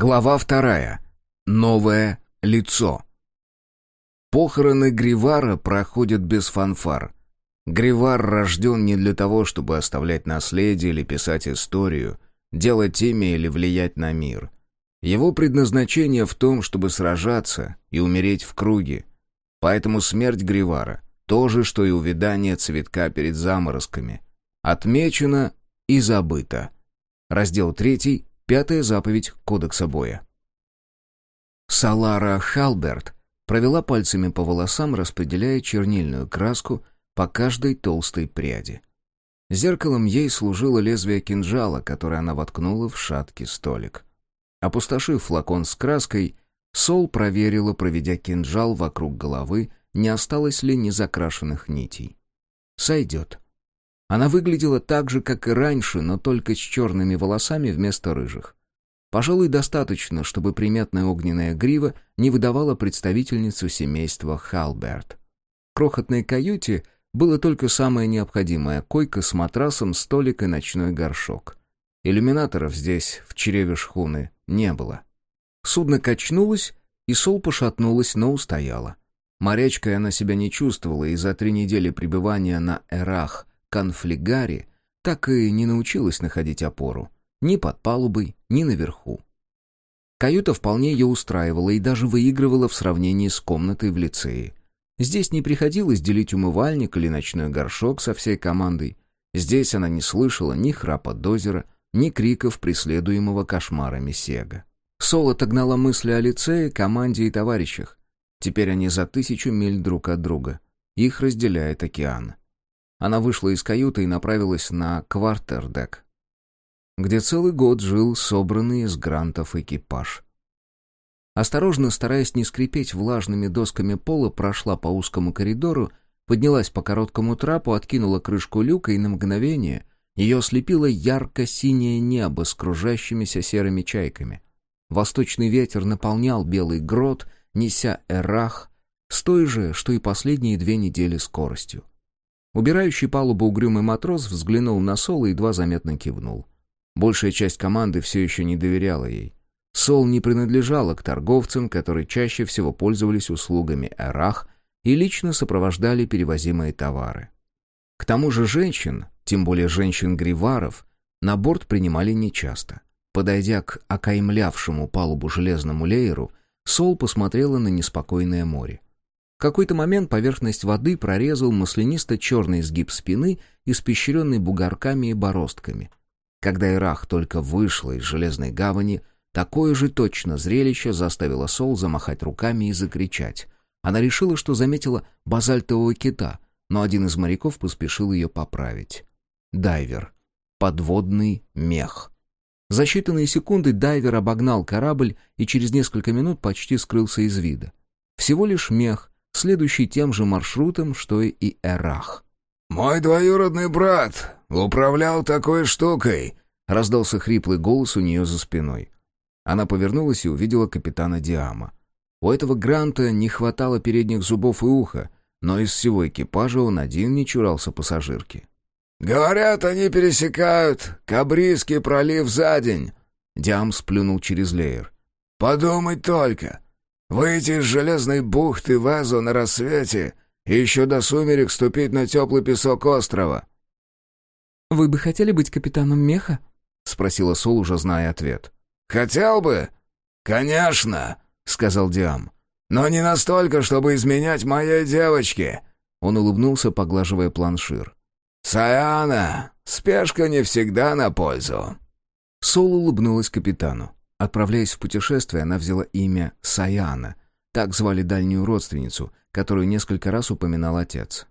Глава вторая. Новое лицо. Похороны Гривара проходят без фанфар. Гривар рожден не для того, чтобы оставлять наследие или писать историю, делать имя или влиять на мир. Его предназначение в том, чтобы сражаться и умереть в круге. Поэтому смерть Гривара — то же, что и увядание цветка перед заморозками. Отмечено и забыто. Раздел третий. Пятая заповедь Кодекса боя. Салара Халберт провела пальцами по волосам, распределяя чернильную краску по каждой толстой пряди. Зеркалом ей служило лезвие кинжала, которое она воткнула в шаткий столик. Опустошив флакон с краской, Сол проверила, проведя кинжал вокруг головы, не осталось ли незакрашенных нитей. Сойдет. Она выглядела так же, как и раньше, но только с черными волосами вместо рыжих. Пожалуй, достаточно, чтобы приметная огненная грива не выдавала представительницу семейства Халберт. В крохотной каюте было только самое необходимое — койка с матрасом, столик и ночной горшок. Иллюминаторов здесь, в чреве шхуны, не было. Судно качнулось, и Сол пошатнулась, но устояла. Морячкой она себя не чувствовала, и за три недели пребывания на Эрах конфлигаре так и не научилась находить опору. Ни под палубой, ни наверху. Каюта вполне ее устраивала и даже выигрывала в сравнении с комнатой в лицее. Здесь не приходилось делить умывальник или ночной горшок со всей командой. Здесь она не слышала ни храпа дозера, ни криков преследуемого кошмарами Сега. Сол отогнала мысли о лицее, команде и товарищах. Теперь они за тысячу миль друг от друга. Их разделяет океан. Она вышла из каюты и направилась на квартердек, где целый год жил собранный из грантов экипаж. Осторожно, стараясь не скрипеть влажными досками пола, прошла по узкому коридору, поднялась по короткому трапу, откинула крышку люка, и на мгновение ее ослепило ярко-синее небо с кружащимися серыми чайками. Восточный ветер наполнял белый грот, неся эрах, с той же, что и последние две недели скоростью. Убирающий палубу угрюмый матрос взглянул на Сол и едва заметно кивнул. Большая часть команды все еще не доверяла ей. Сол не принадлежала к торговцам, которые чаще всего пользовались услугами Эрах и лично сопровождали перевозимые товары. К тому же женщин, тем более женщин-гриваров, на борт принимали нечасто. Подойдя к окаймлявшему палубу железному лееру, Сол посмотрела на неспокойное море. В какой-то момент поверхность воды прорезал маслянисто-черный изгиб спины, испещренный бугорками и бороздками. Когда Ирах только вышла из железной гавани, такое же точно зрелище заставило Сол замахать руками и закричать. Она решила, что заметила базальтового кита, но один из моряков поспешил ее поправить. Дайвер. Подводный мех. За считанные секунды дайвер обогнал корабль и через несколько минут почти скрылся из вида. Всего лишь мех, следующий тем же маршрутом, что и Эрах. «Мой двоюродный брат управлял такой штукой», — раздался хриплый голос у нее за спиной. Она повернулась и увидела капитана Диама. У этого Гранта не хватало передних зубов и уха, но из всего экипажа он один не чурался пассажирки. «Говорят, они пересекают Кабрийский пролив за день», — Диам сплюнул через леер. «Подумать только! Выйти из железной бухты в Эзу на рассвете и еще до сумерек ступить на теплый песок острова». «Вы бы хотели быть капитаном меха?» — спросила Сол, уже зная ответ. «Хотел бы?» «Конечно», — сказал Диам. «Но не настолько, чтобы изменять моей девочке». Он улыбнулся, поглаживая планшир. «Саяна, спешка не всегда на пользу». Сол улыбнулась капитану. Отправляясь в путешествие, она взяла имя Саяна. Так звали дальнюю родственницу, которую несколько раз упоминал отец.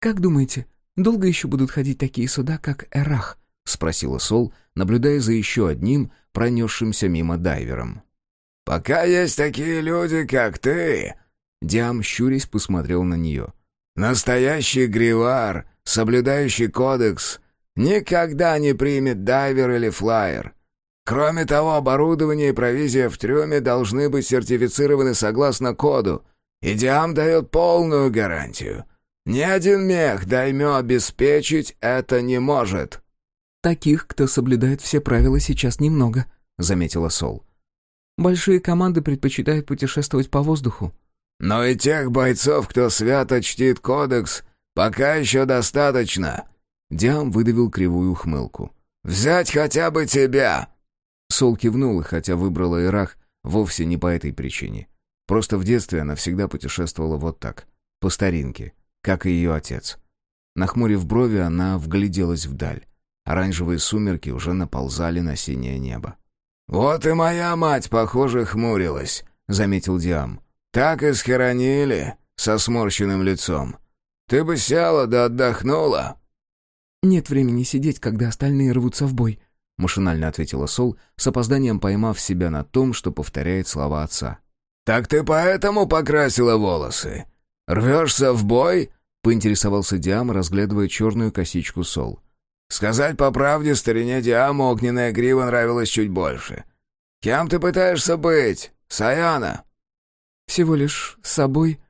«Как думаете, долго еще будут ходить такие суда, как Эрах?» — спросила Сол, наблюдая за еще одним, пронесшимся мимо дайвером. «Пока есть такие люди, как ты...» Диам, щурясь, посмотрел на нее. «Настоящий гривар, соблюдающий кодекс, никогда не примет дайвер или флайер. Кроме того, оборудование и провизия в трюме должны быть сертифицированы согласно коду, и Диам дает полную гарантию. Ни один мех даймё обеспечить это не может». «Таких, кто соблюдает все правила, сейчас немного», — заметила Сол. Большие команды предпочитают путешествовать по воздуху». «Но и тех бойцов, кто свято чтит кодекс, пока еще достаточно». Диам выдавил кривую ухмылку. «Взять хотя бы тебя!» Сол кивнула, хотя выбрала Ирах вовсе не по этой причине. Просто в детстве она всегда путешествовала вот так, по старинке, как и ее отец. Нахмурив брови, она вгляделась вдаль. Оранжевые сумерки уже наползали на синее небо. «Вот и моя мать, похоже, хмурилась», — заметил Диам. «Так и схоронили, со сморщенным лицом. Ты бы села да отдохнула». «Нет времени сидеть, когда остальные рвутся в бой», — машинально ответила Сол, с опозданием поймав себя на том, что повторяет слова отца. «Так ты поэтому покрасила волосы? Рвешься в бой?» — поинтересовался Диам, разглядывая черную косичку Сол. Сказать по правде, старине Диаму огненная грива нравилась чуть больше. Кем ты пытаешься быть, Саяна?» «Всего лишь собой».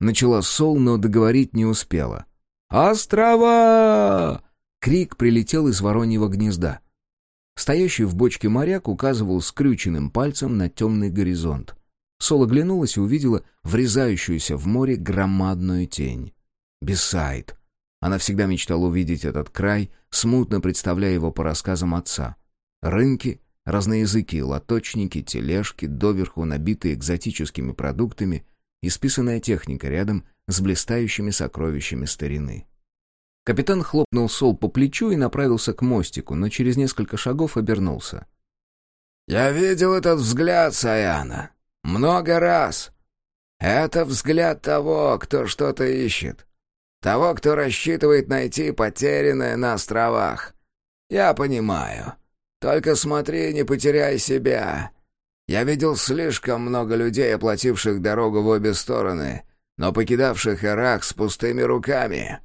Начала Сол, но договорить не успела. «Острова!» Крик прилетел из вороньего гнезда. Стоящий в бочке моряк указывал скрюченным пальцем на темный горизонт. Сол оглянулась и увидела врезающуюся в море громадную тень. Бесайд. Она всегда мечтала увидеть этот край, смутно представляя его по рассказам отца. Рынки, разные языки, лоточники, тележки, доверху набитые экзотическими продуктами, исписанная техника рядом с блистающими сокровищами старины. Капитан хлопнул Сол по плечу и направился к мостику, но через несколько шагов обернулся. «Я видел этот взгляд, Саяна. Много раз. Это взгляд того, кто что-то ищет. Того, кто рассчитывает найти потерянное на островах. Я понимаю. Только смотри, не потеряй себя. Я видел слишком много людей, оплативших дорогу в обе стороны, но покидавших Ирак с пустыми руками».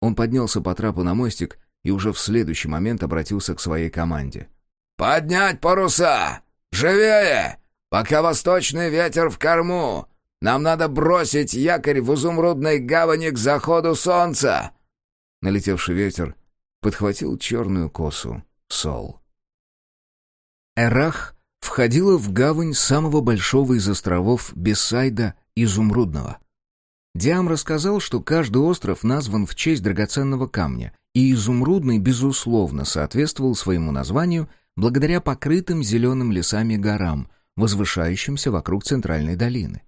Он поднялся по трапу на мостик и уже в следующий момент обратился к своей команде. «Поднять паруса! Живее! Пока восточный ветер в корму! Нам надо бросить якорь в изумрудной гавани к заходу солнца!» Налетевший ветер подхватил черную косу Сол. Эрах входила в гавань самого большого из островов Бесайда Изумрудного. Диам рассказал, что каждый остров назван в честь драгоценного камня, и Изумрудный, безусловно, соответствовал своему названию благодаря покрытым зеленым лесами горам, возвышающимся вокруг центральной долины.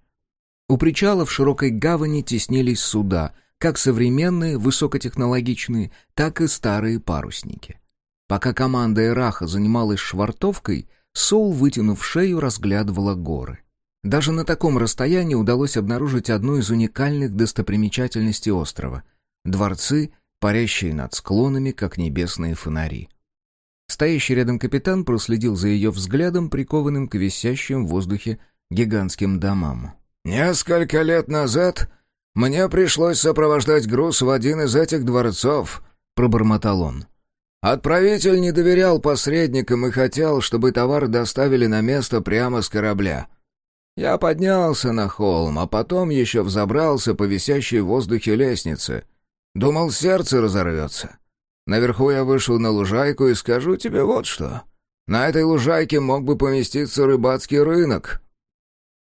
У причала в широкой гавани теснились суда, как современные, высокотехнологичные, так и старые парусники. Пока команда Эраха занималась швартовкой, Соул, вытянув шею, разглядывала горы. Даже на таком расстоянии удалось обнаружить одну из уникальных достопримечательностей острова — дворцы, парящие над склонами, как небесные фонари. Стоящий рядом капитан проследил за ее взглядом, прикованным к висящим в воздухе гигантским домам. «Несколько лет назад мне пришлось сопровождать груз в один из этих дворцов», — пробормотал он. «Отправитель не доверял посредникам и хотел, чтобы товар доставили на место прямо с корабля. Я поднялся на холм, а потом еще взобрался по висящей в воздухе лестнице. Думал, сердце разорвется. Наверху я вышел на лужайку и скажу тебе вот что. На этой лужайке мог бы поместиться рыбацкий рынок,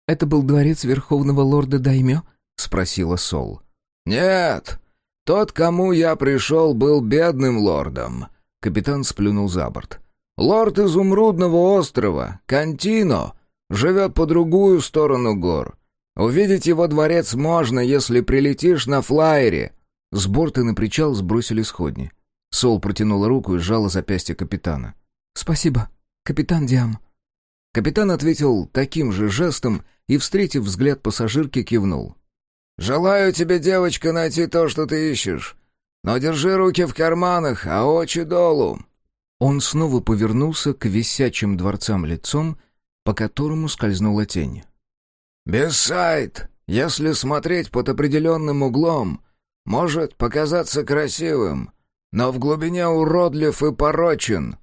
«Это был дворец Верховного Лорда Даймё?» — спросила Сол. «Нет, тот, кому я пришел, был бедным лордом», — капитан сплюнул за борт. «Лорд Изумрудного острова, Кантино, живет по другую сторону гор. Увидеть его дворец можно, если прилетишь на флайере». С борта на причал сбросили сходни. Сол протянула руку и сжала запястье капитана. «Спасибо, капитан Диам». Капитан ответил таким же жестом и, встретив взгляд пассажирки, кивнул. «Желаю тебе, девочка, найти то, что ты ищешь. Но держи руки в карманах, а очи долу». Он снова повернулся к висячим дворцам лицом, по которому скользнула тень. «Бессайд, если смотреть под определенным углом, может показаться красивым, но в глубине уродлив и порочен».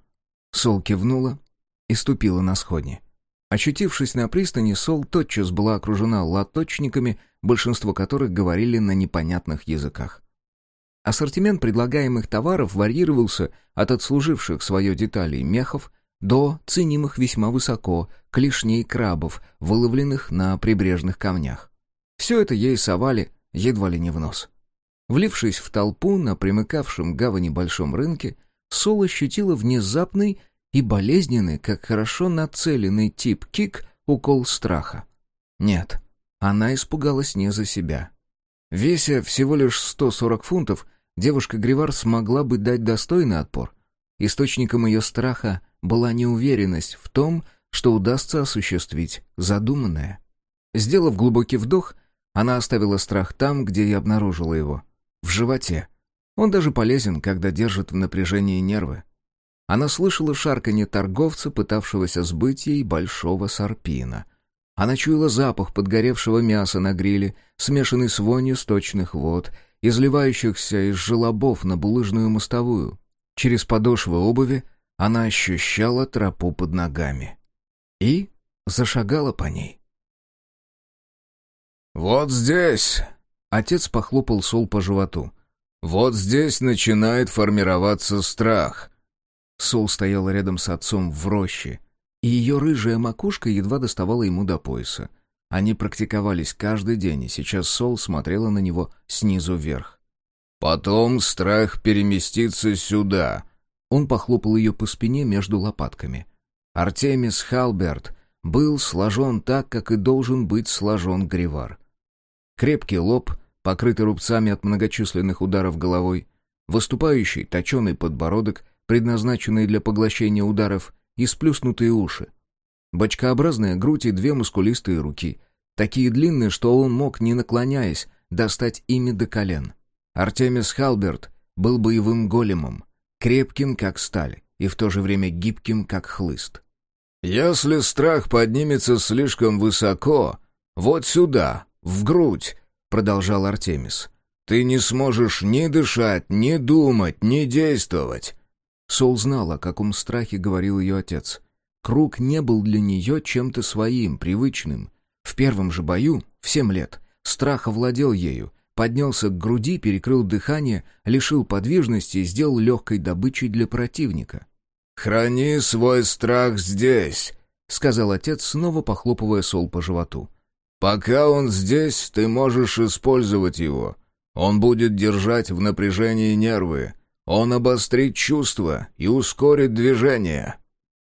Сол кивнула и ступила на сходни. Очутившись на пристани, Сол тотчас была окружена лоточниками, большинство которых говорили на непонятных языках. Ассортимент предлагаемых товаров варьировался от отслуживших свое деталей мехов до ценимых весьма высоко клешней крабов, выловленных на прибрежных камнях. Все это ей совали едва ли не в нос. Влившись в толпу на примыкавшем гавани большом рынке, Сол ощутила внезапный и болезненный, как хорошо нацеленный тип кик, укол страха. Нет, она испугалась не за себя. Веся всего лишь 140 фунтов, девушка Гривар смогла бы дать достойный отпор. Источником ее страха была неуверенность в том, что удастся осуществить задуманное. Сделав глубокий вдох, она оставила страх там, где и обнаружила его. В животе. Он даже полезен, когда держит в напряжении нервы. Она слышала шарканье торговца, пытавшегося сбыть ей большого сарпина. Она чуяла запах подгоревшего мяса на гриле, смешанный с вонью сточных вод, изливающихся из желобов на булыжную мостовую. Через подошвы обуви она ощущала тропу под ногами. И зашагала по ней. «Вот здесь!» — отец похлопал Сол по животу. «Вот здесь начинает формироваться страх». Сол стоял рядом с отцом в роще, и ее рыжая макушка едва доставала ему до пояса. Они практиковались каждый день, и сейчас Сол смотрела на него снизу вверх. «Потом страх переместится сюда», он похлопал ее по спине между лопатками. Артемис Халберт был сложен так, как и должен быть сложен Гривар. Крепкий лоб, покрытый рубцами от многочисленных ударов головой, выступающий точеный подбородок, предназначенный для поглощения ударов, и сплюснутые уши. Бочкообразная грудь и две мускулистые руки, такие длинные, что он мог, не наклоняясь, достать ими до колен. Артемис Халберт был боевым големом, крепким, как сталь, и в то же время гибким, как хлыст. «Если страх поднимется слишком высоко, вот сюда, в грудь», — продолжал Артемис, — «ты не сможешь ни дышать, ни думать, ни действовать». Сол знал, о каком страхе говорил ее отец. Круг не был для нее чем-то своим, привычным. В первом же бою, в семь лет, страх овладел ею, поднялся к груди, перекрыл дыхание, лишил подвижности и сделал легкой добычей для противника. «Храни свой страх здесь», — сказал отец, снова похлопывая Сол по животу. «Пока он здесь, ты можешь использовать его. Он будет держать в напряжении нервы. Он обострит чувства и ускорит движение».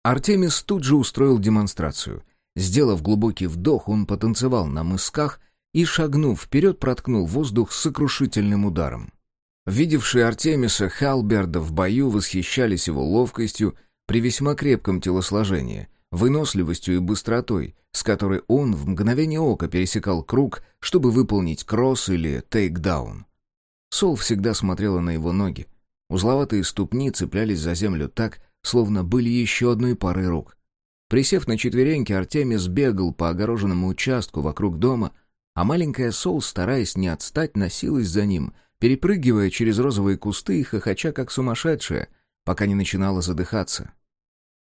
Артемис тут же устроил демонстрацию. Сделав глубокий вдох, он потанцевал на мысках и, шагнув вперед, проткнул воздух сокрушительным ударом. Видевшие Артемиса Халберда в бою восхищались его ловкостью при весьма крепком телосложении, выносливостью и быстротой, с которой он в мгновение ока пересекал круг, чтобы выполнить кросс или тейкдаун. Сол всегда смотрела на его ноги. Узловатые ступни цеплялись за землю так, словно были еще одной парой рук. Присев на четвереньки, Артемис бегал по огороженному участку вокруг дома, а маленькая Сол, стараясь не отстать, носилась за ним, перепрыгивая через розовые кусты и хохоча как сумасшедшая, пока не начинала задыхаться.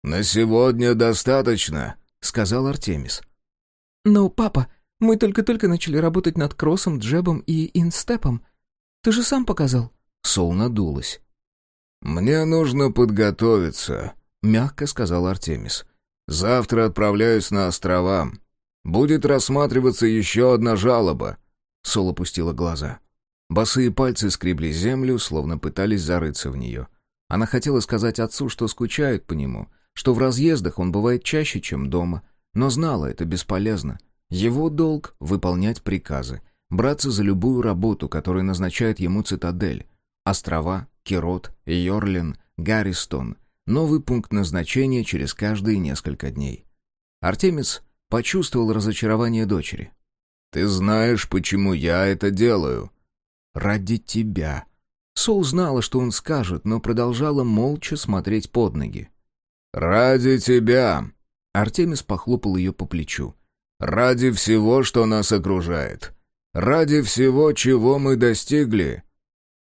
«На сегодня достаточно», — сказал Артемис. «Но, папа, мы только-только начали работать над кроссом, джебом и инстепом. Ты же сам показал». Сол надулась. «Мне нужно подготовиться», — мягко сказал Артемис. «Завтра отправляюсь на острова. Будет рассматриваться еще одна жалоба». Сол опустила глаза. Босые пальцы скребли землю, словно пытались зарыться в нее. Она хотела сказать отцу, что скучает по нему, что в разъездах он бывает чаще, чем дома, но знала, это бесполезно. Его долг — выполнять приказы, браться за любую работу, которую назначает ему цитадель. Острова, Кирот, Йорлин, Гарристон. Новый пункт назначения через каждые несколько дней. Артемис Почувствовал разочарование дочери. «Ты знаешь, почему я это делаю?» «Ради тебя». Сол знала, что он скажет, но продолжала молча смотреть под ноги. «Ради тебя!» Артемис похлопал ее по плечу. «Ради всего, что нас окружает. Ради всего, чего мы достигли».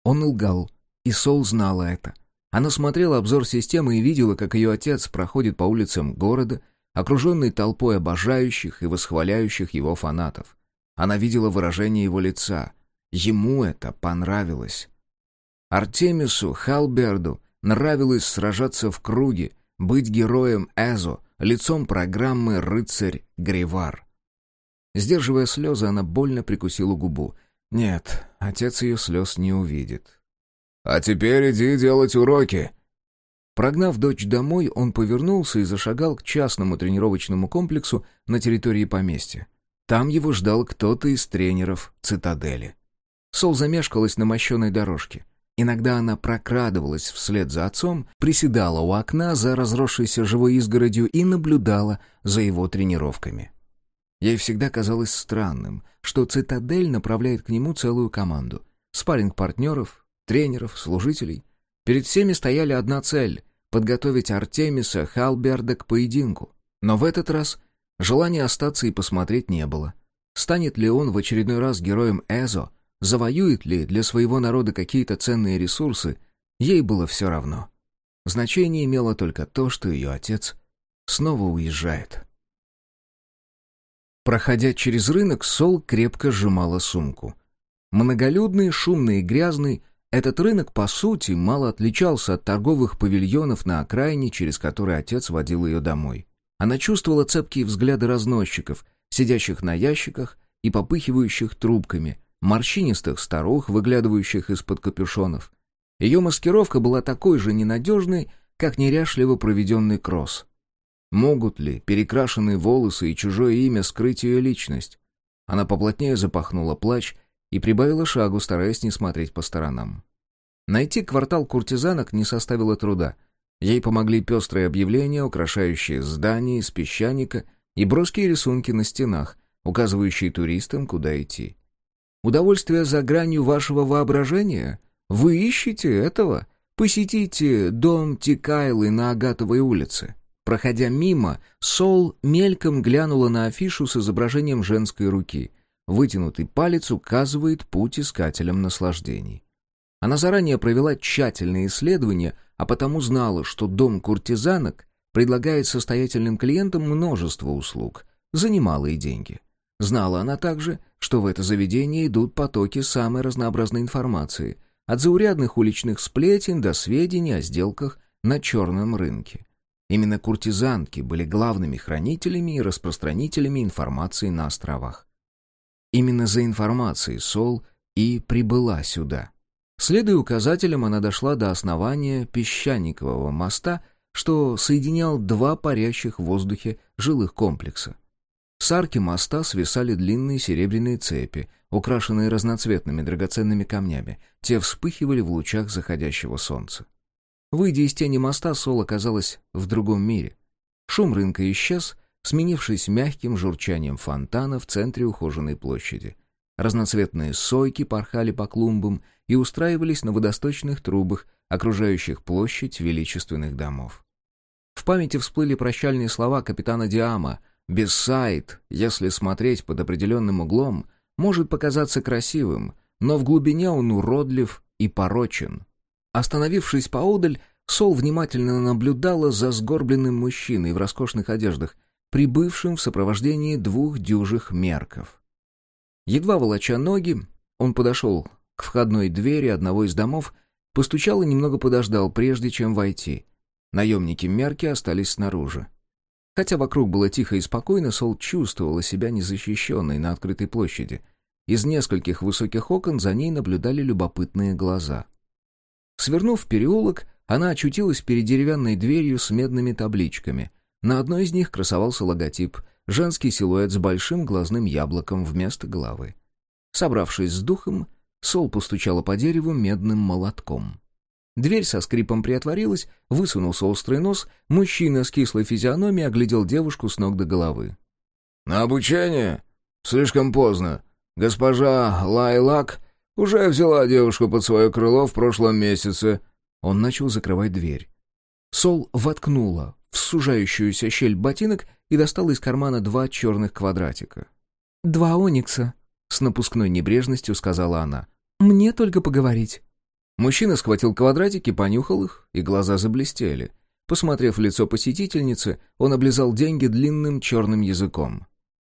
Он лгал, и Сол знала это. Она смотрела обзор системы и видела, как ее отец проходит по улицам города, окруженный толпой обожающих и восхваляющих его фанатов. Она видела выражение его лица. Ему это понравилось. Артемису Халберду нравилось сражаться в круге, быть героем Эзо, лицом программы «Рыцарь Гривар». Сдерживая слезы, она больно прикусила губу. Нет, отец ее слез не увидит. «А теперь иди делать уроки!» Прогнав дочь домой, он повернулся и зашагал к частному тренировочному комплексу на территории поместья. Там его ждал кто-то из тренеров «Цитадели». Сол замешкалась на мощенной дорожке. Иногда она прокрадывалась вслед за отцом, приседала у окна за разросшейся живой изгородью и наблюдала за его тренировками. Ей всегда казалось странным, что «Цитадель» направляет к нему целую команду. Спарринг-партнеров, тренеров, служителей. Перед всеми стояли одна цель — подготовить Артемиса Халберда к поединку. Но в этот раз желания остаться и посмотреть не было. Станет ли он в очередной раз героем Эзо — завоюет ли для своего народа какие-то ценные ресурсы, ей было все равно. Значение имело только то, что ее отец снова уезжает. Проходя через рынок, Сол крепко сжимала сумку. Многолюдный, шумный и грязный, этот рынок, по сути, мало отличался от торговых павильонов на окраине, через который отец водил ее домой. Она чувствовала цепкие взгляды разносчиков, сидящих на ящиках и попыхивающих трубками, морщинистых старух, выглядывающих из-под капюшонов. Ее маскировка была такой же ненадежной, как неряшливо проведенный кросс. Могут ли перекрашенные волосы и чужое имя скрыть ее личность? Она поплотнее запахнула плач и прибавила шагу, стараясь не смотреть по сторонам. Найти квартал куртизанок не составило труда. Ей помогли пестрые объявления, украшающие здания из песчаника, и броские рисунки на стенах, указывающие туристам, куда идти. Удовольствие за гранью вашего воображения? Вы ищете этого? Посетите дом Тикайлы на Агатовой улице. Проходя мимо, Сол мельком глянула на афишу с изображением женской руки. Вытянутый палец указывает путь искателям наслаждений. Она заранее провела тщательные исследования, а потому знала, что дом куртизанок предлагает состоятельным клиентам множество услуг за немалые деньги. Знала она также, что в это заведение идут потоки самой разнообразной информации, от заурядных уличных сплетен до сведений о сделках на черном рынке. Именно куртизанки были главными хранителями и распространителями информации на островах. Именно за информацией Сол и прибыла сюда. Следуя указателям, она дошла до основания песчаникового моста, что соединял два парящих в воздухе жилых комплекса. С арки моста свисали длинные серебряные цепи, украшенные разноцветными драгоценными камнями. Те вспыхивали в лучах заходящего солнца. Выйдя из тени моста, Сол оказалась в другом мире. Шум рынка исчез, сменившись мягким журчанием фонтана в центре ухоженной площади. Разноцветные сойки порхали по клумбам и устраивались на водосточных трубах, окружающих площадь величественных домов. В памяти всплыли прощальные слова капитана Диама — Бессайд, если смотреть под определенным углом, может показаться красивым, но в глубине он уродлив и порочен. Остановившись поодаль, Сол внимательно наблюдала за сгорбленным мужчиной в роскошных одеждах, прибывшим в сопровождении двух дюжих мерков. Едва волоча ноги, он подошел к входной двери одного из домов, постучал и немного подождал, прежде чем войти. Наемники мерки остались снаружи. Хотя вокруг было тихо и спокойно, Сол чувствовала себя незащищенной на открытой площади. Из нескольких высоких окон за ней наблюдали любопытные глаза. Свернув в переулок, она очутилась перед деревянной дверью с медными табличками. На одной из них красовался логотип — женский силуэт с большим глазным яблоком вместо головы. Собравшись с духом, Сол постучала по дереву медным молотком. Дверь со скрипом приотворилась, высунулся острый нос, мужчина с кислой физиономией оглядел девушку с ног до головы. «На обучение? Слишком поздно. Госпожа Лайлак уже взяла девушку под свое крыло в прошлом месяце». Он начал закрывать дверь. Сол воткнула в сужающуюся щель ботинок и достала из кармана два черных квадратика. «Два оникса», — с напускной небрежностью сказала она. «Мне только поговорить». Мужчина схватил квадратики, понюхал их, и глаза заблестели. Посмотрев в лицо посетительницы, он облизал деньги длинным черным языком.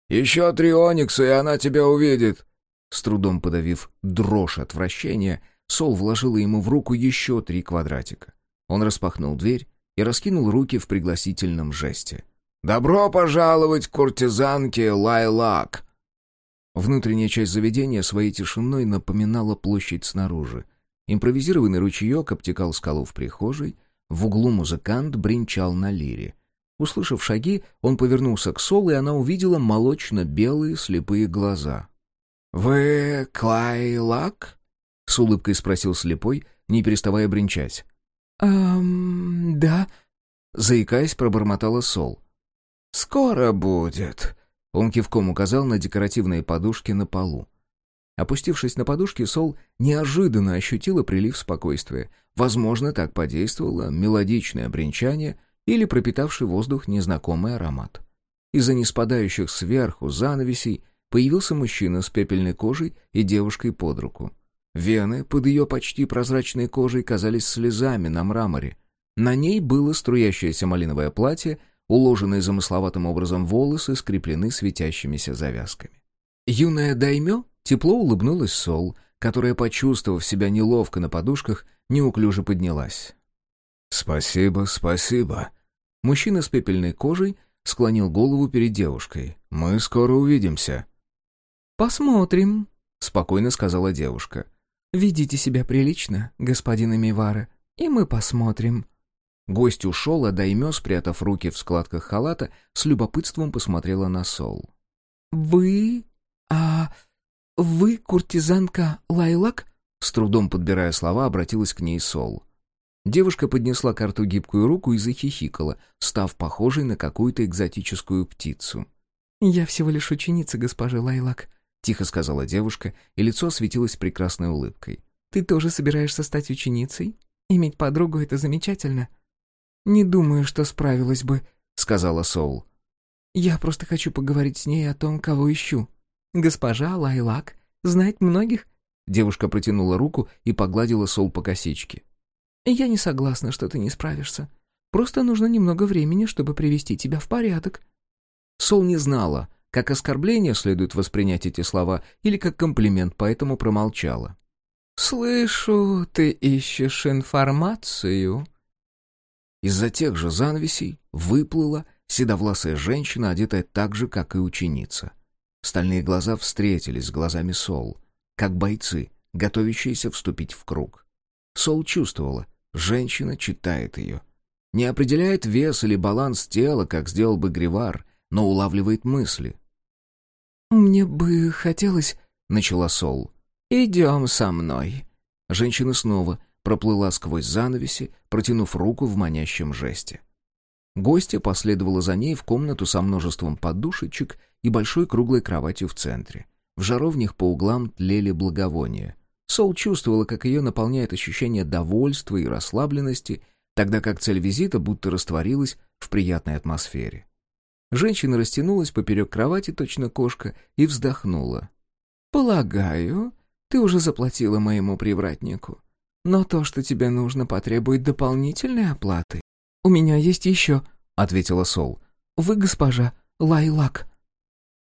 «Еще три оникса, и она тебя увидит!» С трудом подавив дрожь отвращения, Сол вложила ему в руку еще три квадратика. Он распахнул дверь, и раскинул руки в пригласительном жесте. «Добро пожаловать к куртизанке Лайлак!» Внутренняя часть заведения своей тишиной напоминала площадь снаружи. Импровизированный ручеек обтекал скалу в прихожей, в углу музыкант бренчал на лире. Услышав шаги, он повернулся к Сол, и она увидела молочно-белые слепые глаза. «Вы Клайлак?» — с улыбкой спросил слепой, не переставая бренчать. «Эм, да», — заикаясь, пробормотала Сол. «Скоро будет», — он кивком указал на декоративные подушки на полу. Опустившись на подушки, Сол неожиданно ощутила прилив спокойствия. Возможно, так подействовало мелодичное бренчание или пропитавший воздух незнакомый аромат. Из-за неспадающих сверху занавесей появился мужчина с пепельной кожей и девушкой под руку. Вены под ее почти прозрачной кожей казались слезами на мраморе. На ней было струящееся малиновое платье, уложенные замысловатым образом волосы скреплены светящимися завязками. Юная даймё тепло улыбнулась Сол, которая, почувствовав себя неловко на подушках, неуклюже поднялась. «Спасибо, спасибо». Мужчина с пепельной кожей склонил голову перед девушкой. «Мы скоро увидимся». «Посмотрим», — спокойно сказала девушка. «Ведите себя прилично, господин Эмивара, и мы посмотрим». Гость ушел, а Даймё, спрятав руки в складках халата, с любопытством посмотрела на Сол. «Вы... а... вы куртизанка Лайлак?» С трудом подбирая слова, обратилась к ней Сол. Девушка поднесла карту гибкую руку и захихикала, став похожей на какую-то экзотическую птицу. «Я всего лишь ученица госпожи Лайлак», — тихо сказала девушка, и лицо осветилось прекрасной улыбкой. «Ты тоже собираешься стать ученицей? Иметь подругу — это замечательно». «Не думаю, что справилась бы», — сказала Соул. «Я просто хочу поговорить с ней о том, кого ищу. Госпожа Лайлак знает многих». Девушка протянула руку и погладила Сол по косичке. «Я не согласна, что ты не справишься. Просто нужно немного времени, чтобы привести тебя в порядок». Сол не знала, как оскорбление следует воспринять эти слова или как комплимент, поэтому промолчала. «Слышу, ты ищешь информацию». Из-за тех же занавесей выплыла седовласая женщина, одетая так же, как и ученица. Стальные глаза встретились с глазами Сол, как бойцы, готовящиеся вступить в круг. Сол чувствовала, женщина читает ее. Не определяет вес или баланс тела, как сделал бы Гривар, но улавливает мысли. «Мне бы хотелось...» — начала Сол. «Идем со мной». Женщина снова проплыла сквозь занавеси, протянув руку в манящем жесте. Гостья последовала за ней в комнату со множеством подушечек и большой круглой кроватью в центре. В жаровнях по углам тлели благовония. Сол чувствовала, как ее наполняет ощущение довольства и расслабленности, тогда как цель визита будто растворилась в приятной атмосфере. Женщина растянулась поперек кровати, точно кошка, и вздохнула. «Полагаю, ты уже заплатила моему привратнику. Но то, что тебе нужно, потребует дополнительной оплаты. У меня есть еще», — ответила Сол. «Вы, госпожа, Лайлак».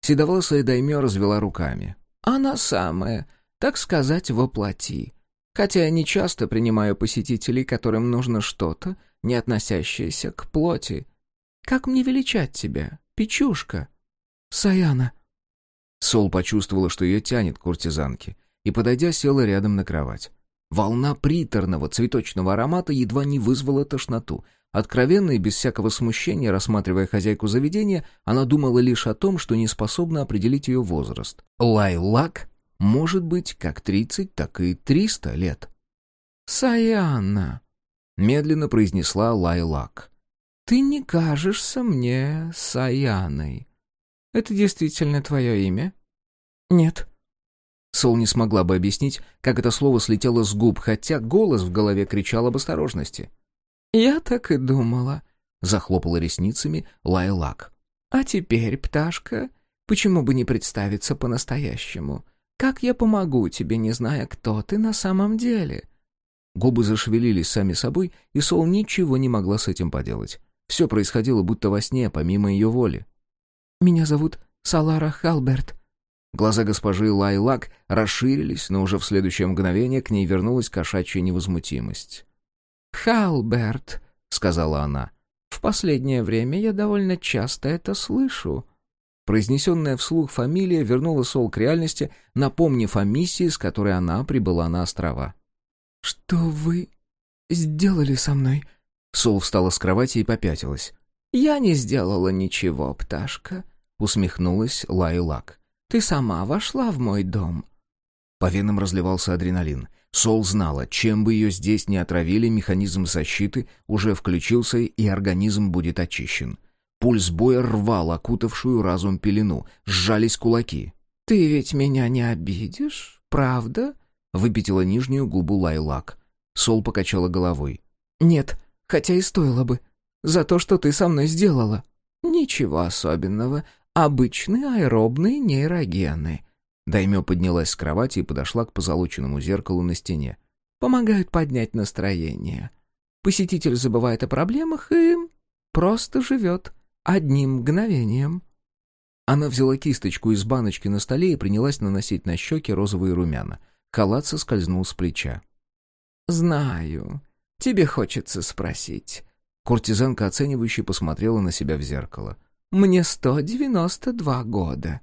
Седоволосая даймё развела руками. «Она самая, так сказать, воплоти. Хотя я не часто принимаю посетителей, которым нужно что-то, не относящееся к плоти. Как мне величать тебя, печушка?» «Саяна». Сол почувствовала, что ее тянет к куртизанке, и, подойдя, села рядом на кровать. Волна приторного цветочного аромата едва не вызвала тошноту. Откровенно и без всякого смущения, рассматривая хозяйку заведения, она думала лишь о том, что не способна определить ее возраст. Лайлак может быть как тридцать, так и триста лет. «Саянна», — медленно произнесла Лайлак, — «ты не кажешься мне Саяной. Это действительно твое имя?» «Нет», Сол не смогла бы объяснить, как это слово слетело с губ, хотя голос в голове кричал об осторожности. «Я так и думала», — захлопала ресницами Лайлак. «А теперь, пташка, почему бы не представиться по-настоящему? Как я помогу тебе, не зная, кто ты на самом деле?» Губы зашевелились сами собой, и Сол ничего не могла с этим поделать. Все происходило будто во сне, помимо ее воли. «Меня зовут Салара Халберт», Глаза госпожи Лайлак расширились, но уже в следующее мгновение к ней вернулась кошачья невозмутимость. «Халберт», — сказала она. «В последнее время я довольно часто это слышу». Произнесенная вслух фамилия вернула Сол к реальности, напомнив о миссии, с которой она прибыла на острова. «Что вы сделали со мной?» Сол встала с кровати и попятилась. «Я не сделала ничего, пташка», — усмехнулась Лайлак. «Ты сама вошла в мой дом». По венам разливался адреналин. Сол знала, чем бы ее здесь не отравили, механизм защиты уже включился, и организм будет очищен. Пульс боя рвал окутавшую разум пелену, сжались кулаки. «Ты ведь меня не обидишь, правда?» — выпятила нижнюю губу Лайлак. Сол покачала головой. «Нет, хотя и стоило бы. За то, что ты со мной сделала». «Ничего особенного. Обычные аэробные нейрогены». Даймё поднялась с кровати и подошла к позолоченному зеркалу на стене. «Помогают поднять настроение. Посетитель забывает о проблемах и просто живет одним мгновением». Она взяла кисточку из баночки на столе и принялась наносить на щеки розовые румяна. Халат соскользнул с плеча. «Знаю. Тебе хочется спросить». Куртизанка оценивающе посмотрела на себя в зеркало. «Мне сто девяносто два года».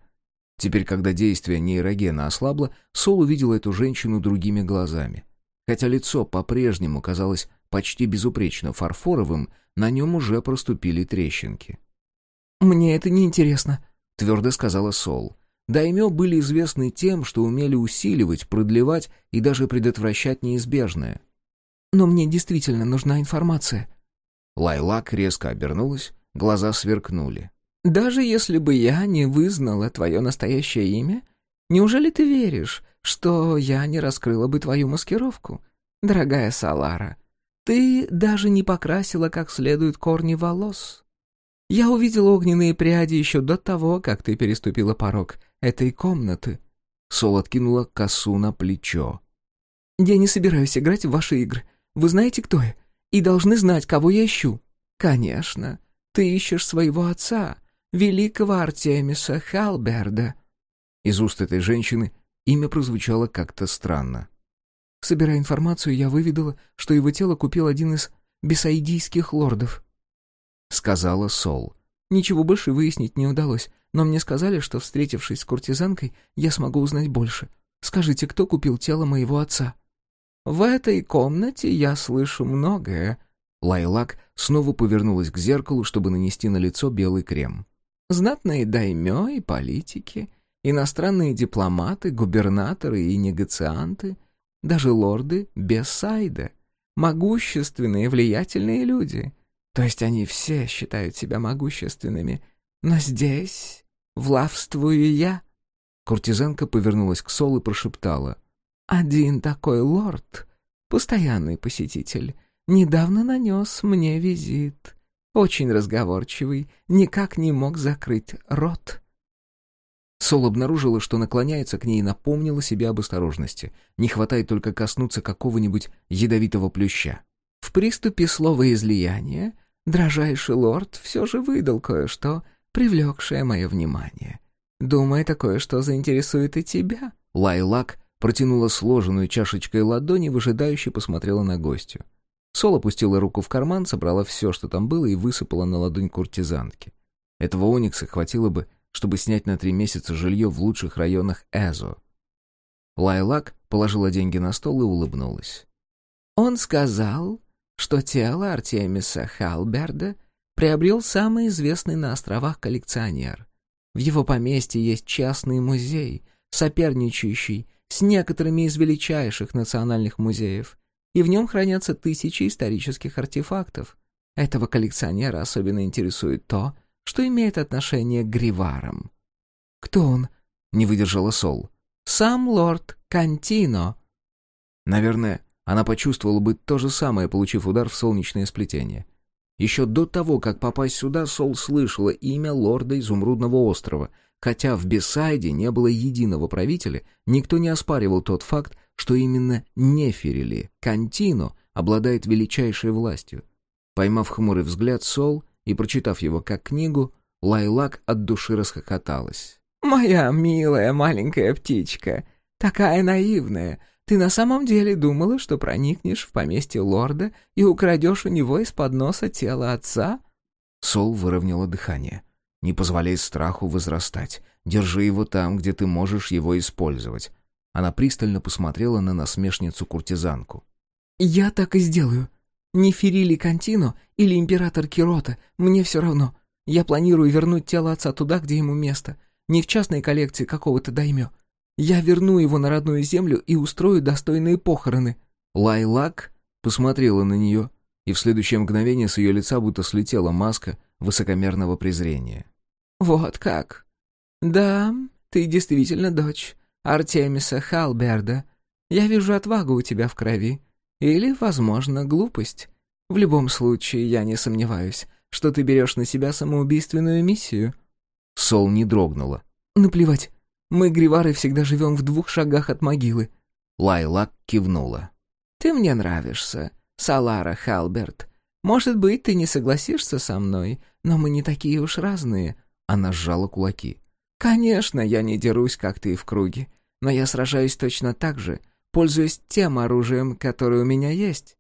Теперь, когда действие нейрогена ослабло, Сол увидел эту женщину другими глазами. Хотя лицо по-прежнему казалось почти безупречно фарфоровым, на нем уже проступили трещинки. «Мне это не интересно, твердо сказала Сол. Даймё были известны тем, что умели усиливать, продлевать и даже предотвращать неизбежное. «Но мне действительно нужна информация». Лайлак резко обернулась, глаза сверкнули. «Даже если бы я не вызнала твое настоящее имя, неужели ты веришь, что я не раскрыла бы твою маскировку? Дорогая Салара, ты даже не покрасила как следует корни волос. Я увидела огненные пряди еще до того, как ты переступила порог этой комнаты». Сол откинула косу на плечо. «Я не собираюсь играть в ваши игры. Вы знаете, кто я? И должны знать, кого я ищу. Конечно, ты ищешь своего отца, великого Артемиса Халберда». Из уст этой женщины имя прозвучало как-то странно. Собирая информацию, я выведала, что его тело купил один из бесайдийских лордов. — сказала Сол. «Ничего больше выяснить не удалось, но мне сказали, что, встретившись с куртизанкой, я смогу узнать больше. Скажите, кто купил тело моего отца?» «В этой комнате я слышу многое». Лайлак снова повернулась к зеркалу, чтобы нанести на лицо белый крем. «Знатные даймё и политики, иностранные дипломаты, губернаторы и негацианты, даже лорды Бессайда, могущественные влиятельные люди». То есть они все считают себя могущественными. Но здесь влавствую я. Куртизанка повернулась к Сол и прошептала. «Один такой лорд, постоянный посетитель, недавно нанес мне визит. Очень разговорчивый, никак не мог закрыть рот». Сол обнаружила, что наклоняется к ней и напомнила себе об осторожности. Не хватает только коснуться какого-нибудь ядовитого плюща. В приступе слова излияния дрожайший лорд все же выдал кое-что, привлекшее мое внимание. Думаю, это кое-что заинтересует и тебя». Лайлак протянула сложенную чашечкой ладони, выжидающе посмотрела на гостю. Сол опустила руку в карман, собрала все, что там было, и высыпала на ладонь куртизанки. Этого оникса хватило бы, чтобы снять на три месяца жилье в лучших районах Эзо. Лайлак положила деньги на стол и улыбнулась. «Он сказал, что тело Артемиса Халберда приобрел самый известный на островах коллекционер. В его поместье есть частный музей, соперничающий с некоторыми из величайших национальных музеев, и в нем хранятся тысячи исторических артефактов. Этого коллекционера особенно интересует то, что имеет отношение к гриварам. «Кто он?» — не выдержала Сол. «Сам лорд Кантино». Наверное, она почувствовала бы то же самое, получив удар в солнечное сплетение. Еще до того, как попасть сюда, Сол слышала имя лорда Изумрудного острова. Хотя в Бесайде не было единого правителя, никто не оспаривал тот факт, что именно Неферили, Кантино, обладает величайшей властью. Поймав хмурый взгляд Сол и прочитав его как книгу, Лайлак от души расхохоталась. «Моя милая маленькая птичка, такая наивная, Ты на самом деле думала, что проникнешь в поместье лорда и украдешь у него из-под носа тело отца?» Сол выровняла дыхание. «Не позволяй страху возрастать. Держи его там, где ты можешь его использовать». Она пристально посмотрела на насмешницу-куртизанку. «Я так и сделаю. Не Ферили Кантино или император Кирота, мне все равно. Я планирую вернуть тело отца туда, где ему место. Не в частной коллекции какого-то даймё. Я верну его на родную землю и устрою достойные похороны». Лайлак посмотрела на нее, и в следующее мгновение с ее лица будто слетела маска высокомерного презрения. «Вот как? Да, ты действительно дочь Артемиса Халберда. Я вижу отвагу у тебя в крови. Или, возможно, глупость. В любом случае, я не сомневаюсь, что ты берешь на себя самоубийственную миссию». Сол не дрогнула. «Наплевать. Мы, гривары, всегда живем в двух шагах от могилы». Лайлак кивнула. «Ты мне нравишься, Салара Халберт. Может быть, ты не согласишься со мной, но мы не такие уж разные». Она сжала кулаки. «Конечно, я не дерусь, как ты в круге, но я сражаюсь точно так же, пользуясь тем оружием, которое у меня есть.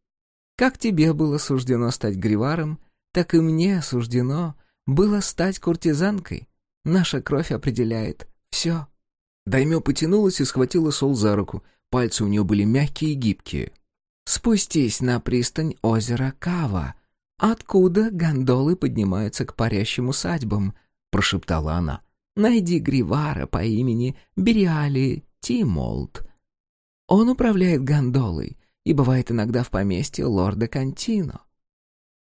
Как тебе было суждено стать гриваром, так и мне суждено было стать куртизанкой. Наша кровь определяет все». Даймё потянулась и схватила Сол за руку. Пальцы у нее были мягкие и гибкие. «Спустись на пристань озера Кава, откуда гондолы поднимаются к парящим усадьбам», — прошептала она. «Найди Гривара по имени Бериали Тимолт. Он управляет гондолой и бывает иногда в поместье лорда Кантино.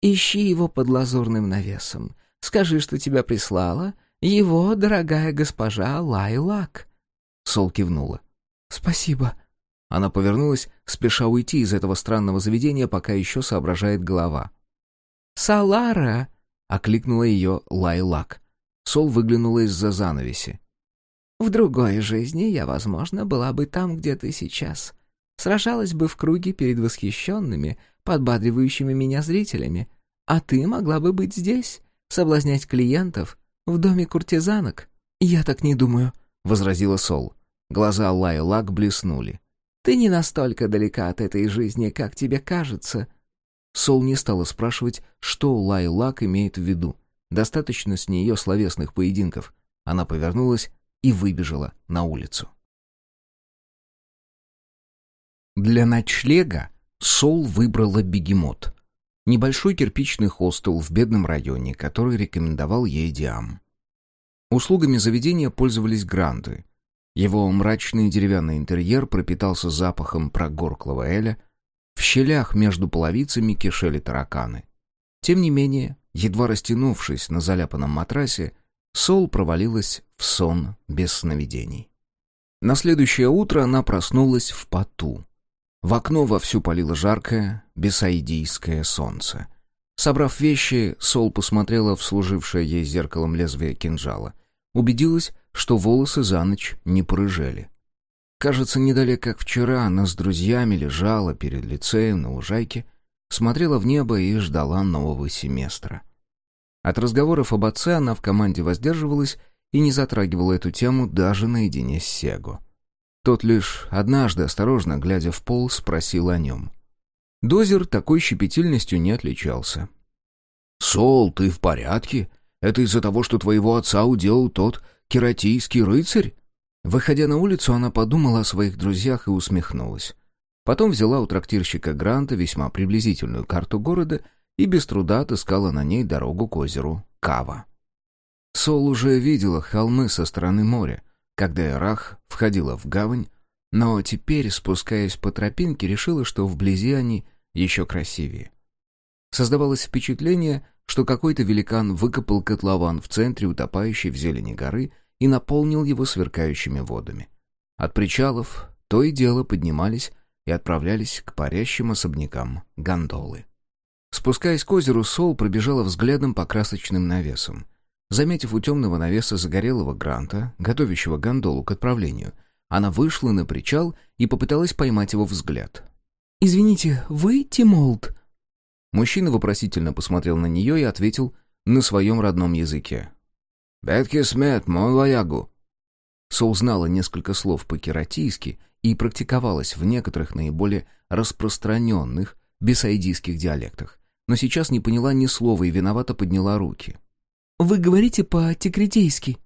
Ищи его под лазурным навесом. Скажи, что тебя прислала его дорогая госпожа Лайлак». Сол кивнула. «Спасибо». Она повернулась, спеша уйти из этого странного заведения, пока еще соображает голова. «Салара!» — окликнула ее Лайлак. Сол выглянула из-за занавеси. «В другой жизни я, возможно, была бы там, где ты сейчас. Сражалась бы в круге перед восхищенными, подбадривающими меня зрителями. А ты могла бы быть здесь, соблазнять клиентов, в доме куртизанок». «Я так не думаю», — возразила Сол. Глаза Лайлак блеснули. «Ты не настолько далека от этой жизни, как тебе кажется». Сол не стала спрашивать, что Лайлак имеет в виду. Достаточно с нее словесных поединков. Она повернулась и выбежала на улицу. Для ночлега Сол выбрала бегемот. Небольшой кирпичный хостел в бедном районе, который рекомендовал ей Диам. Услугами заведения пользовались гранты. Его мрачный деревянный интерьер пропитался запахом прогорклого эля, в щелях между половицами кишели тараканы. Тем не менее, едва растянувшись на заляпанном матрасе, Сол провалилась в сон без сновидений. На следующее утро она проснулась в поту. В окно вовсю палило жаркое, бесайдийское солнце. Собрав вещи, Сол посмотрела в служившее ей зеркалом лезвие кинжала. Убедилась, что волосы за ночь не порыжели. Кажется, недалеко как вчера она с друзьями лежала перед лицеем на лужайке, смотрела в небо и ждала нового семестра. От разговоров об отце она в команде воздерживалась и не затрагивала эту тему даже наедине с Сего. Тот лишь однажды, осторожно глядя в пол, спросил о нем. Дозер такой щепетильностью не отличался. «Сол, ты в порядке? Это из-за того, что твоего отца уделал тот кератийский рыцарь?» Выходя на улицу, она подумала о своих друзьях и усмехнулась. Потом взяла у трактирщика Гранта весьма приблизительную карту города и без труда отыскала на ней дорогу к озеру Кава. Сол уже видела холмы со стороны моря, когда Эрах входила в гавань, но теперь, спускаясь по тропинке, решила, что вблизи они еще красивее. Создавалось впечатление, что какой-то великан выкопал котлован в центре утопающей в зелени горы и наполнил его сверкающими водами. От причалов то и дело поднимались и отправлялись к парящим особнякам гондолы. Спускаясь к озеру, Сол пробежала взглядом по красочным навесам. Заметив у темного навеса загорелого Гранта, готовящего гондолу к отправлению, она вышла на причал и попыталась поймать его взгляд. «Извините, вы Тимолд?» Мужчина вопросительно посмотрел на нее и ответил на своем родном языке. «Бетки смет, мой воягу». Сол знала несколько слов по-кератийски и практиковалась в некоторых наиболее распространенных бесайдийских диалектах, но сейчас не поняла ни слова и виновато подняла руки. «Вы говорите по-текретейски?»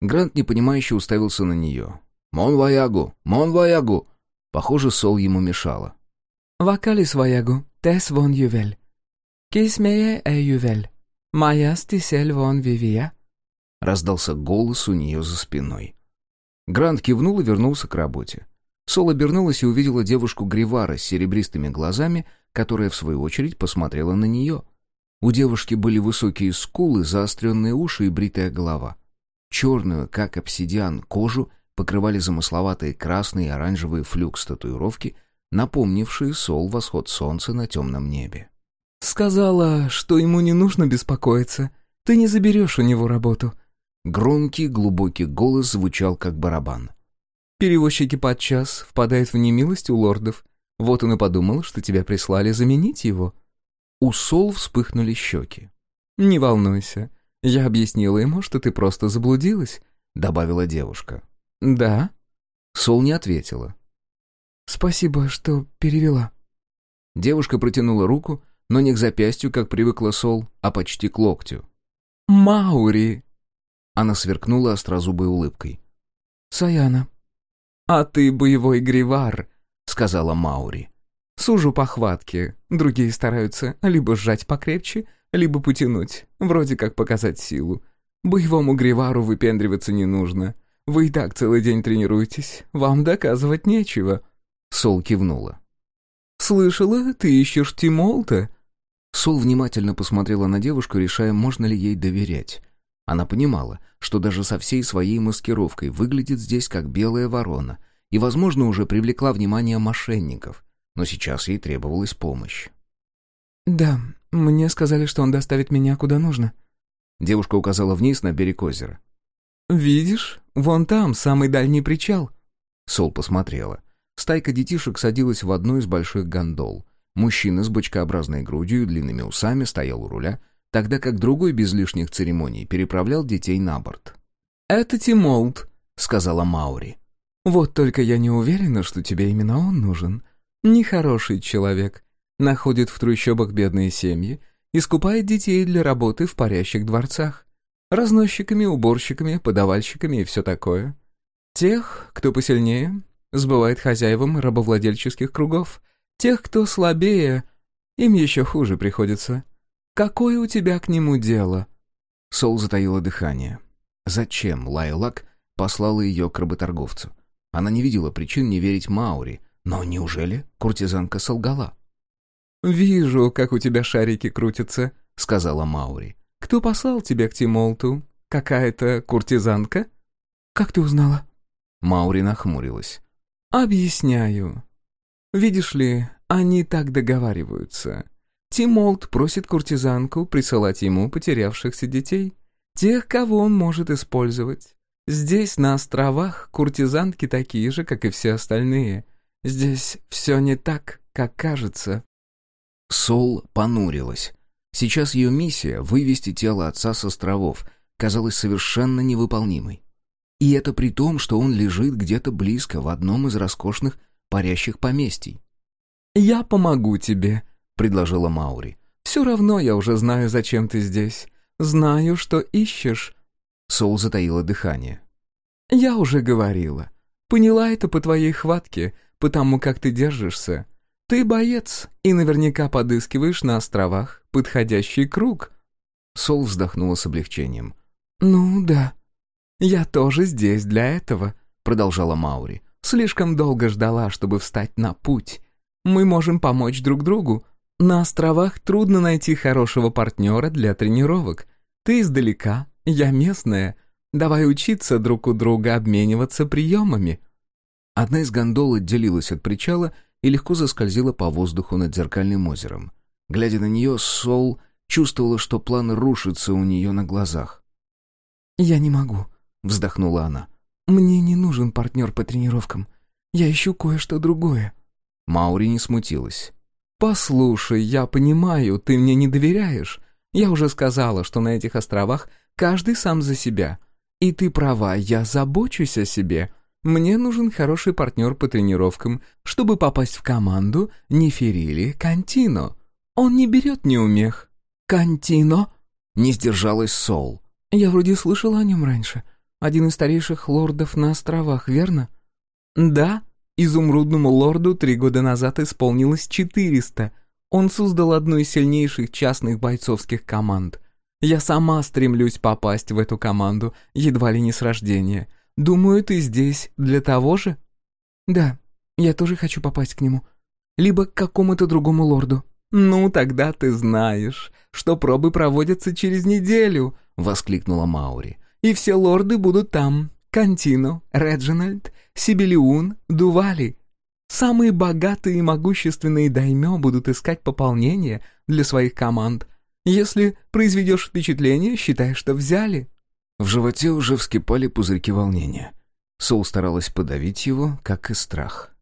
Грант непонимающе уставился на нее. «Мон воягу! Мон воягу!» Похоже, Сол ему мешала. «Вакалис воягу, тес вон ювель. Кисмее э ювель. Моя стисель вон вивия». Раздался голос у нее за спиной. Грант кивнул и вернулся к работе. Сол обернулась и увидела девушку Гривара с серебристыми глазами, которая, в свою очередь, посмотрела на нее. У девушки были высокие скулы, заостренные уши и бритая голова. Черную, как обсидиан, кожу покрывали замысловатые красные и оранжевые флюкс-татуировки, напомнившие сол восход солнца на темном небе. «Сказала, что ему не нужно беспокоиться. Ты не заберешь у него работу». Громкий, глубокий голос звучал, как барабан. «Перевозчики подчас впадают в немилость у лордов. Вот он и подумал, что тебя прислали заменить его». У Сол вспыхнули щеки. «Не волнуйся. Я объяснила ему, что ты просто заблудилась», — добавила девушка. «Да?» Сол не ответила. «Спасибо, что перевела». Девушка протянула руку, но не к запястью, как привыкла Сол, а почти к локтю. «Маури!» Она сверкнула острозубой улыбкой. «Саяна». «А ты боевой гривар», — сказала Маури. «Сужу по хватке. Другие стараются либо сжать покрепче, либо потянуть, вроде как показать силу. Боевому гривару выпендриваться не нужно. Вы и так целый день тренируетесь, вам доказывать нечего». Сол кивнула. «Слышала, ты ищешь Тимолта?» Сол внимательно посмотрела на девушку, решая, можно ли ей доверять. Она понимала, что даже со всей своей маскировкой выглядит здесь как белая ворона и, возможно, уже привлекла внимание мошенников, но сейчас ей требовалась помощь. «Да, мне сказали, что он доставит меня куда нужно». Девушка указала вниз на берег озера. «Видишь, вон там самый дальний причал». Сол посмотрела. Стайка детишек садилась в одну из больших гондол. Мужчина с бочкообразной грудью и длинными усами стоял у руля, тогда как другой без лишних церемоний переправлял детей на борт. «Это Тимолт», — сказала Маури. «Вот только я не уверена, что тебе именно он нужен. Нехороший человек. Находит в трущобах бедные семьи, искупает детей для работы в парящих дворцах. Разносчиками, уборщиками, подавальщиками и все такое. Тех, кто посильнее, сбывает хозяевам рабовладельческих кругов. Тех, кто слабее, им еще хуже приходится. Какое у тебя к нему дело?» Сол затаила дыхание. Зачем Лайлак послала ее к работорговцу? Она не видела причин не верить Маури, но неужели куртизанка солгала? «Вижу, как у тебя шарики крутятся», — сказала Маури. «Кто послал тебя к Тимолту? Какая-то куртизанка?» «Как ты узнала?» Маури нахмурилась. «Объясняю. Видишь ли, они так договариваются. Тимолт просит куртизанку присылать ему потерявшихся детей, тех, кого он может использовать. Здесь, на островах, куртизанки такие же, как и все остальные. Здесь все не так, как кажется». Сол понурилась. Сейчас ее миссия — вывести тело отца с островов — казалась совершенно невыполнимой. И это при том, что он лежит где-то близко, в одном из роскошных парящих поместий. «Я помогу тебе», — предложила Маури. «Все равно я уже знаю, зачем ты здесь. Знаю, что ищешь». Сол затаила дыхание. «Я уже говорила. Поняла это по твоей хватке, потому как ты держишься. Ты боец и наверняка подыскиваешь на островах подходящий круг». Сол вздохнула с облегчением. «Ну да. Я тоже здесь для этого», — продолжала Маури. «Слишком долго ждала, чтобы встать на путь. Мы можем помочь друг другу, на островах трудно найти хорошего партнера для тренировок. Ты издалека, я местная. Давай учиться друг у друга обмениваться приемами». Одна из гондол отделилась от причала и легко заскользила по воздуху над зеркальным озером. Глядя на нее, Сол чувствовала, что план рушится у нее на глазах. «Я не могу», — вздохнула она. «Мне не нужен партнер по тренировкам. Я ищу кое-что другое». Маури не смутилась. «Послушай, я понимаю, ты мне не доверяешь. Я уже сказала, что на этих островах каждый сам за себя. И ты права, я забочусь о себе. Мне нужен хороший партнер по тренировкам, чтобы попасть в команду Неферили Кантино. Он не берет неумех». «Кантино?» — не сдержалась Сол. «Я вроде слышала о нем раньше. Один из старейших лордов на островах, верно?» «Да, изумрудному лорду три года назад исполнилось четыреста. Он создал одну из сильнейших частных бойцовских команд. Я сама стремлюсь попасть в эту команду, едва ли не с рождения. Думаю, ты здесь для того же?» «Да, я тоже хочу попасть к нему. Либо к какому-то другому лорду». «Ну, тогда ты знаешь, что пробы проводятся через неделю», — воскликнула Маури. «И все лорды будут там. Кантино, Реджинальд, Сибелиун, Дували. Самые богатые и могущественные даймё будут искать пополнение для своих команд. Если произведешь впечатление, считай, что взяли». В животе уже вскипали пузырьки волнения. Сол старалась подавить его, как и страх.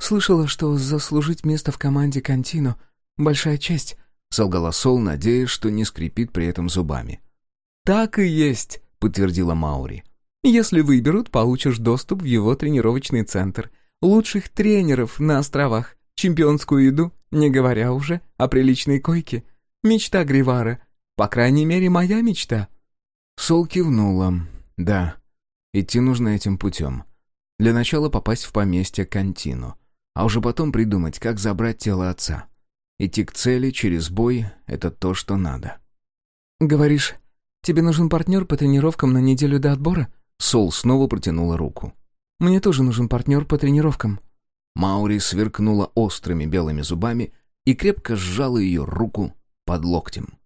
«Слышала, что заслужить место в команде Кантино — большая честь», — солгала Сол, надеясь, что не скрипит при этом зубами. «Так и есть», — подтвердила Маури. «Если выберут, получишь доступ в его тренировочный центр. Лучших тренеров на островах, чемпионскую еду, не говоря уже о приличной койке. Мечта Гривара. По крайней мере, моя мечта». Сол кивнула. «Да, идти нужно этим путем. Для начала попасть в поместье Кантину а уже потом придумать, как забрать тело отца. Идти к цели через бой — это то, что надо. «Говоришь, тебе нужен партнер по тренировкам на неделю до отбора?» Сол снова протянула руку. «Мне тоже нужен партнер по тренировкам». Маури сверкнула острыми белыми зубами и крепко сжала ее руку под локтем.